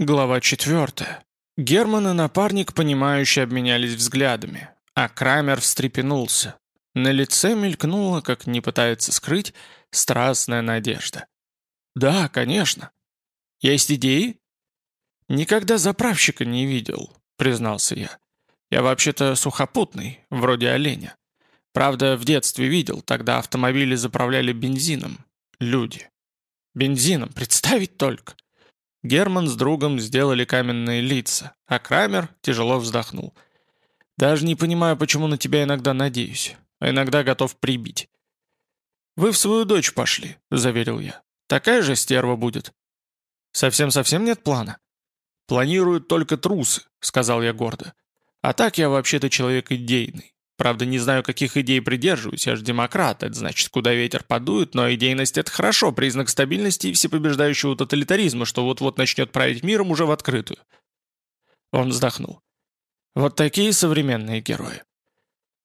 Глава четвертая. Герман и напарник, понимающе обменялись взглядами, а Крамер встрепенулся. На лице мелькнула, как не пытается скрыть, страстная надежда. «Да, конечно. Есть идеи?» «Никогда заправщика не видел», — признался я. «Я вообще-то сухопутный, вроде оленя. Правда, в детстве видел, тогда автомобили заправляли бензином. Люди. Бензином, представить только!» Герман с другом сделали каменные лица, а Крамер тяжело вздохнул. «Даже не понимаю, почему на тебя иногда надеюсь, а иногда готов прибить». «Вы в свою дочь пошли», — заверил я. «Такая же стерва будет». «Совсем-совсем нет плана?» «Планируют только трусы», — сказал я гордо. «А так я вообще-то человек идейный. Правда, не знаю, каких идей придерживаюсь, я же демократ, это значит, куда ветер подует, но идейность — это хорошо, признак стабильности и всепобеждающего тоталитаризма, что вот-вот начнет править миром уже в открытую. Он вздохнул. Вот такие современные герои.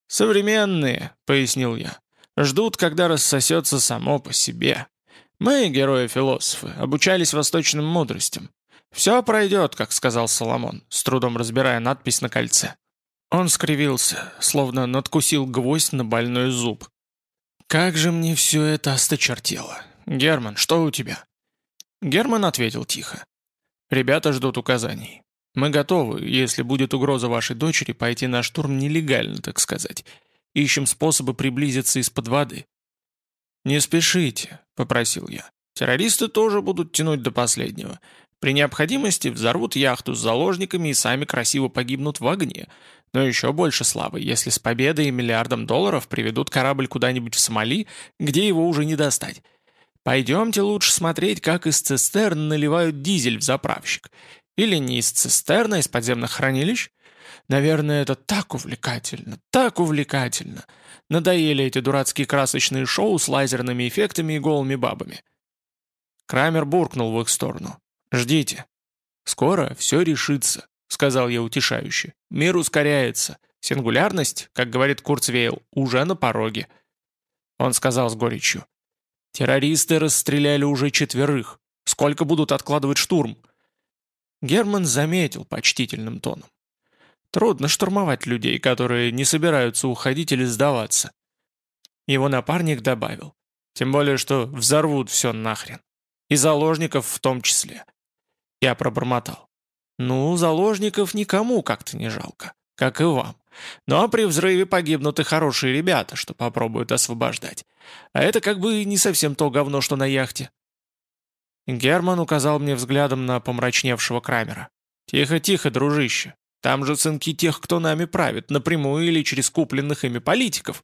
«Современные», — пояснил я, — «ждут, когда рассосется само по себе. Мы, герои-философы, обучались восточным мудростям. Все пройдет, как сказал Соломон, с трудом разбирая надпись на кольце. Он скривился, словно надкусил гвоздь на больной зуб. «Как же мне все это осточертело! Герман, что у тебя?» Герман ответил тихо. «Ребята ждут указаний. Мы готовы, если будет угроза вашей дочери, пойти на штурм нелегально, так сказать. Ищем способы приблизиться из-под воды». «Не спешите», — попросил я. «Террористы тоже будут тянуть до последнего. При необходимости взорвут яхту с заложниками и сами красиво погибнут в огне, но еще больше славы, если с победой и миллиардом долларов приведут корабль куда-нибудь в Сомали, где его уже не достать. Пойдемте лучше смотреть, как из цистерн наливают дизель в заправщик. Или не из цистерна, а из подземных хранилищ. Наверное, это так увлекательно, так увлекательно. Надоели эти дурацкие красочные шоу с лазерными эффектами и голыми бабами. Крамер буркнул в их сторону. «Ждите. Скоро все решится сказал я утешающе. «Мир ускоряется. Сингулярность, как говорит Курцвейл, уже на пороге». Он сказал с горечью. «Террористы расстреляли уже четверых. Сколько будут откладывать штурм?» Герман заметил почтительным тоном. «Трудно штурмовать людей, которые не собираются уходить или сдаваться». Его напарник добавил. «Тем более, что взорвут все нахрен. И заложников в том числе». Я пробормотал. Ну, заложников никому как-то не жалко, как и вам. Ну а при взрыве погибнут и хорошие ребята, что попробуют освобождать. А это как бы не совсем то говно, что на яхте. Герман указал мне взглядом на помрачневшего Крамера. «Тихо-тихо, дружище. Там же сынки тех, кто нами правит, напрямую или через купленных ими политиков».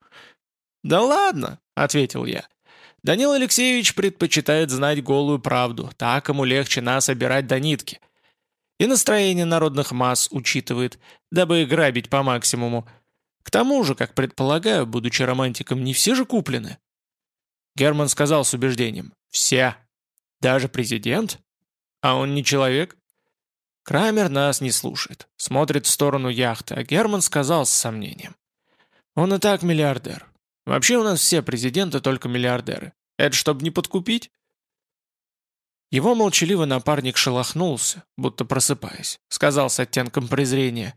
«Да ладно», — ответил я. «Данил Алексеевич предпочитает знать голую правду, так ему легче нас обирать до нитки и настроение народных масс учитывает, дабы грабить по максимуму. К тому же, как предполагаю, будучи романтиком, не все же куплены. Герман сказал с убеждением. «Все. Даже президент? А он не человек?» Крамер нас не слушает, смотрит в сторону яхты, а Герман сказал с сомнением. «Он и так миллиардер. Вообще у нас все президенты только миллиардеры. Это чтобы не подкупить?» Его молчаливый напарник шелохнулся, будто просыпаясь, сказал с оттенком презрения.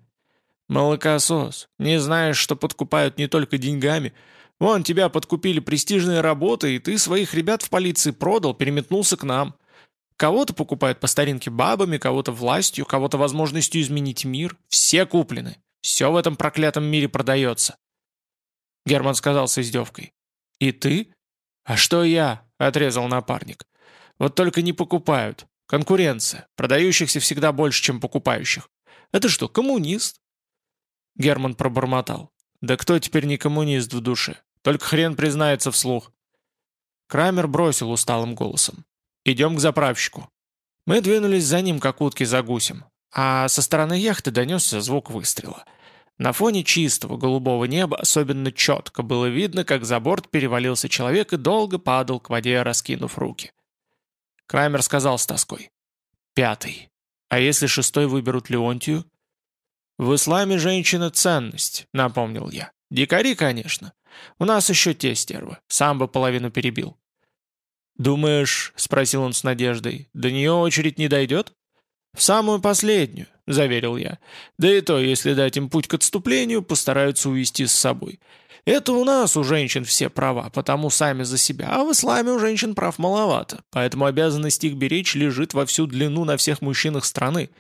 «Молокосос, не знаешь, что подкупают не только деньгами. Вон, тебя подкупили престижные работы, и ты своих ребят в полиции продал, переметнулся к нам. Кого-то покупают по старинке бабами, кого-то властью, кого-то возможностью изменить мир. Все куплены. Все в этом проклятом мире продается». Герман сказал с издевкой. «И ты?» «А что я?» — отрезал напарник. Вот только не покупают. Конкуренция. Продающихся всегда больше, чем покупающих. Это что, коммунист?» Герман пробормотал. «Да кто теперь не коммунист в душе? Только хрен признается вслух». Крамер бросил усталым голосом. «Идем к заправщику». Мы двинулись за ним, как утки за гусем. А со стороны яхты донесся звук выстрела. На фоне чистого голубого неба особенно четко было видно, как за борт перевалился человек и долго падал к воде, раскинув руки. Крамер сказал с тоской. «Пятый. А если шестой выберут Леонтию?» «В исламе женщина — ценность», — напомнил я. «Дикари, конечно. У нас еще те стервы. Сам бы половину перебил». «Думаешь, — спросил он с надеждой, — до нее очередь не дойдет?» «В самую последнюю», — заверил я. «Да и то, если дать им путь к отступлению, постараются увести с собой. Это у нас, у женщин, все права, потому сами за себя, а в исламе у женщин прав маловато, поэтому обязанность их беречь лежит во всю длину на всех мужчинах страны».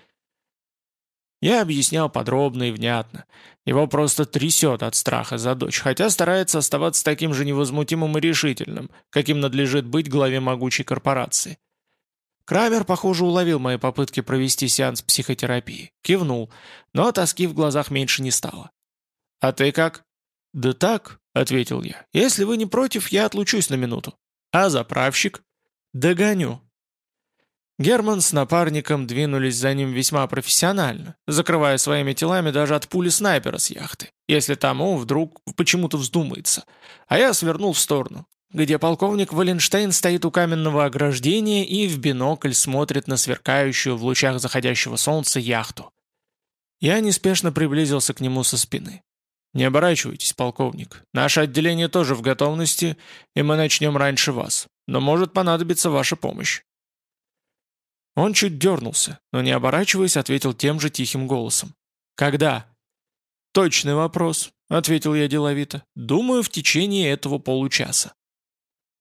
Я объяснял подробно и внятно. Его просто трясет от страха за дочь, хотя старается оставаться таким же невозмутимым и решительным, каким надлежит быть главе могучей корпорации. Крамер, похоже, уловил мои попытки провести сеанс психотерапии. Кивнул, но тоски в глазах меньше не стало. «А ты как?» «Да так», — ответил я. «Если вы не против, я отлучусь на минуту». «А заправщик?» «Догоню», Герман с напарником двинулись за ним весьма профессионально, закрывая своими телами даже от пули снайпера с яхты, если тому вдруг почему-то вздумается. А я свернул в сторону, где полковник Валенштейн стоит у каменного ограждения и в бинокль смотрит на сверкающую в лучах заходящего солнца яхту. Я неспешно приблизился к нему со спины. «Не оборачивайтесь, полковник. Наше отделение тоже в готовности, и мы начнем раньше вас. Но может понадобиться ваша помощь». Он чуть дернулся, но не оборачиваясь, ответил тем же тихим голосом. «Когда?» «Точный вопрос», — ответил я деловито. «Думаю, в течение этого получаса».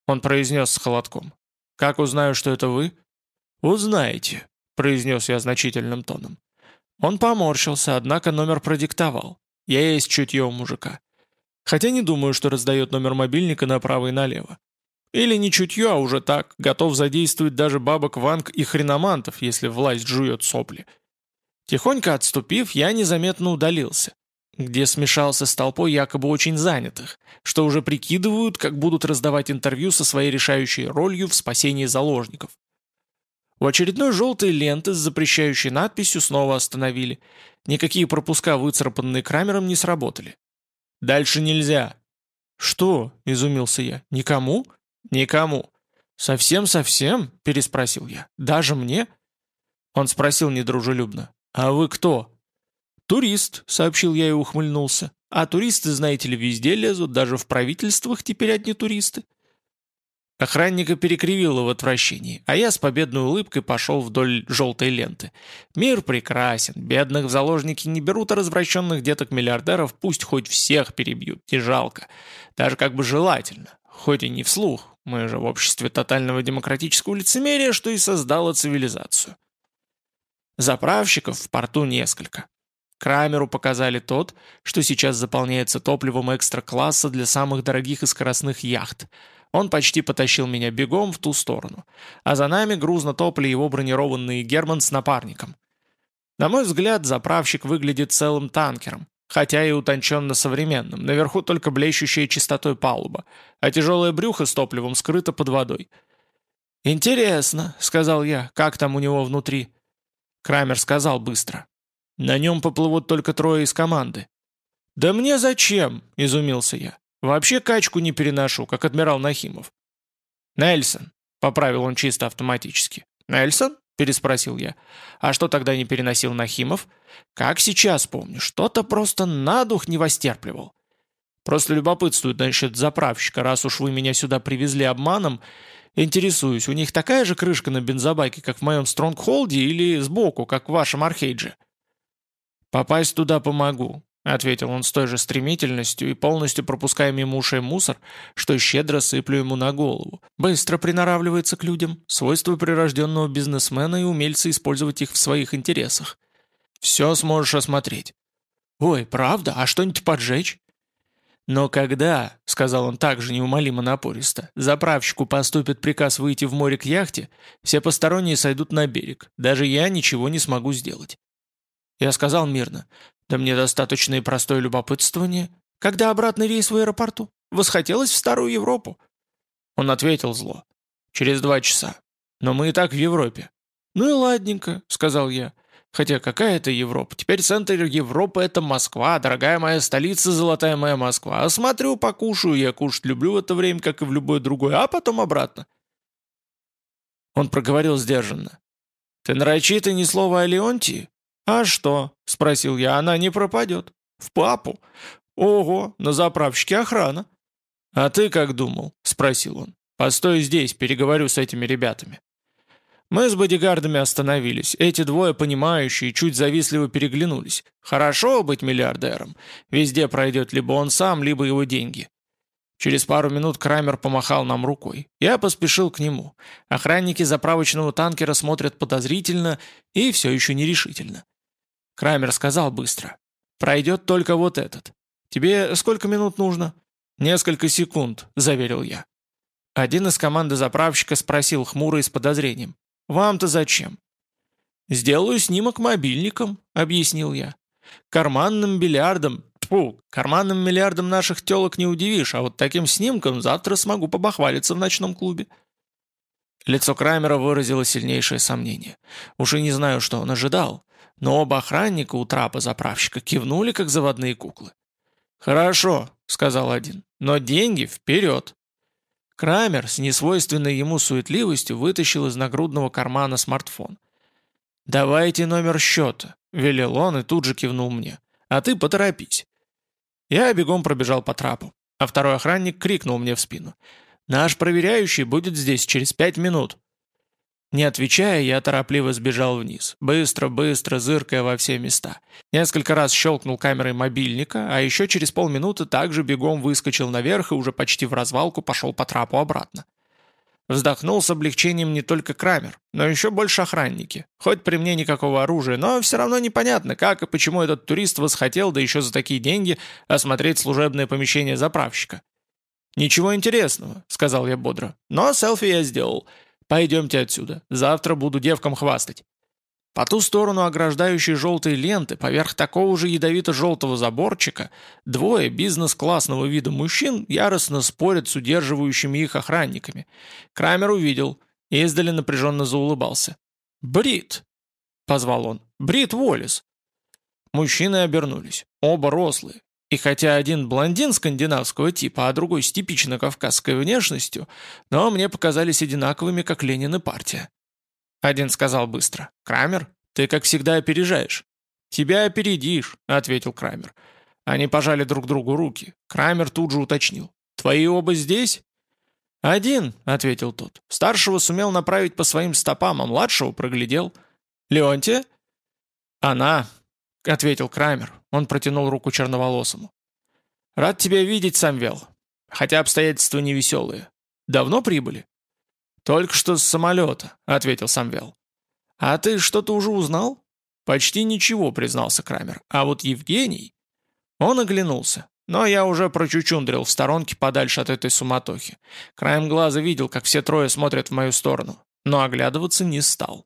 Он произнес с холодком. «Как узнаю, что это вы?» «Узнаете», — произнес я значительным тоном. Он поморщился, однако номер продиктовал. Я есть чутье у мужика. Хотя не думаю, что раздает номер мобильника направо и налево. Или не чутье, а уже так, готов задействовать даже бабок Ванг и хреномантов, если власть жует сопли. Тихонько отступив, я незаметно удалился, где смешался с толпой якобы очень занятых, что уже прикидывают, как будут раздавать интервью со своей решающей ролью в спасении заложников. У очередной желтой ленты с запрещающей надписью снова остановили. Никакие пропуска, выцарапанные Крамером, не сработали. «Дальше нельзя». «Что?» – изумился я. «Никому?» «Никому». «Совсем-совсем?» – переспросил я. «Даже мне?» Он спросил недружелюбно. «А вы кто?» «Турист», — сообщил я и ухмыльнулся. «А туристы, знаете ли, везде лезут, даже в правительствах теперь одни туристы». Охранника перекривило в отвращении, а я с победной улыбкой пошел вдоль желтой ленты. Мир прекрасен, бедных в заложники не берут, а развращенных деток-миллиардеров пусть хоть всех перебьют, не жалко. Даже как бы желательно, хоть и не вслух, мы же в обществе тотального демократического лицемерия, что и создало цивилизацию. Заправщиков в порту несколько. Крамеру показали тот, что сейчас заполняется топливом экстра-класса для самых дорогих и скоростных яхт. Он почти потащил меня бегом в ту сторону. А за нами грузно топли его бронированный Герман с напарником. На мой взгляд, заправщик выглядит целым танкером хотя и утонченно современным, наверху только блещущая чистотой палуба, а тяжелое брюхо с топливом скрыто под водой. «Интересно», — сказал я, — «как там у него внутри?» Крамер сказал быстро. «На нем поплывут только трое из команды». «Да мне зачем?» — изумился я. «Вообще качку не переношу, как адмирал Нахимов». «Нельсон», — поправил он чисто автоматически. «Нельсон?» переспросил я. «А что тогда не переносил Нахимов?» «Как сейчас помню, что-то просто на дух не востерпливал». «Просто любопытствует насчет заправщика, раз уж вы меня сюда привезли обманом. Интересуюсь, у них такая же крышка на бензобаке, как в моем Стронгхолде, или сбоку, как в вашем Архейдже?» «Попасть туда помогу. — ответил он с той же стремительностью и полностью пропуская мимо ушей мусор, что щедро сыплю ему на голову. Быстро приноравливается к людям, свойство прирожденного бизнесмена и умельца использовать их в своих интересах. «Все сможешь осмотреть». «Ой, правда? А что-нибудь поджечь?» «Но когда, — сказал он также неумолимо напористо, — заправщику поступит приказ выйти в море к яхте, все посторонние сойдут на берег, даже я ничего не смогу сделать». Я сказал мирно, да мне достаточно и простое любопытствование. Когда обратный рейс в аэропорту? Восхотелось в Старую Европу?» Он ответил зло. «Через два часа. Но мы и так в Европе». «Ну и ладненько», — сказал я. «Хотя какая это Европа? Теперь центр Европы — это Москва, дорогая моя столица, золотая моя Москва. А смотрю, покушаю, я кушать люблю в это время, как и в любое другое, а потом обратно». Он проговорил сдержанно. «Ты нарочито ни слова о Леонтии? «А что?» — спросил я. «Она не пропадет. В папу. Ого, на заправщике охрана». «А ты как думал?» — спросил он. «Постой здесь, переговорю с этими ребятами». Мы с бодигардами остановились. Эти двое, понимающие, чуть завистливо переглянулись. Хорошо быть миллиардером. Везде пройдет либо он сам, либо его деньги. Через пару минут Крамер помахал нам рукой. Я поспешил к нему. Охранники заправочного танкера смотрят подозрительно и все еще нерешительно. Крамер сказал быстро. «Пройдет только вот этот. Тебе сколько минут нужно?» «Несколько секунд», — заверил я. Один из команды заправщика спросил хмуро и с подозрением. «Вам-то зачем?» «Сделаю снимок мобильником», — объяснил я. «Карманным бильярдом, Фу, карманным миллиардом наших телок не удивишь, а вот таким снимком завтра смогу побахвалиться в ночном клубе». Лицо Крамера выразило сильнейшее сомнение. Уж и не знаю, что он ожидал, но оба охранника у трапа заправщика кивнули, как заводные куклы. «Хорошо», — сказал один, — «но деньги вперед». Крамер с несвойственной ему суетливостью вытащил из нагрудного кармана смартфон. «Давайте номер счета», — велел он и тут же кивнул мне. «А ты поторопись». Я бегом пробежал по трапу, а второй охранник крикнул мне в спину. «Наш проверяющий будет здесь через пять минут». Не отвечая, я торопливо сбежал вниз, быстро-быстро зыркая во все места. Несколько раз щелкнул камерой мобильника, а еще через полминуты также бегом выскочил наверх и уже почти в развалку пошел по трапу обратно. Вздохнул с облегчением не только Крамер, но еще больше охранники. Хоть при мне никакого оружия, но все равно непонятно, как и почему этот турист восхотел, да еще за такие деньги, осмотреть служебное помещение заправщика. «Ничего интересного», — сказал я бодро. «Но селфи я сделал. Пойдемте отсюда. Завтра буду девкам хвастать». По ту сторону ограждающей желтой ленты, поверх такого же ядовито-желтого заборчика, двое бизнес-классного вида мужчин яростно спорят с удерживающими их охранниками. Крамер увидел и издали напряженно заулыбался. «Брит!» — позвал он. «Брит Уоллес!» Мужчины обернулись. Оба рослые. И хотя один блондин скандинавского типа, а другой с типично кавказской внешностью, но мне показались одинаковыми, как Ленин и партия. Один сказал быстро. «Крамер, ты как всегда опережаешь». «Тебя опередишь», — ответил Крамер. Они пожали друг другу руки. Крамер тут же уточнил. «Твои оба здесь?» «Один», — ответил тот. «Старшего сумел направить по своим стопам, а младшего проглядел». «Леонтия?» «Она», — ответил Крамер. Он протянул руку черноволосому. «Рад тебя видеть, Самвел. Хотя обстоятельства невеселые. Давно прибыли?» «Только что с самолета», — ответил Самвел. «А ты что-то уже узнал?» «Почти ничего», — признался Крамер. «А вот Евгений...» Он оглянулся. Но я уже прочучундрил в сторонке подальше от этой суматохи. Краем глаза видел, как все трое смотрят в мою сторону, но оглядываться не стал.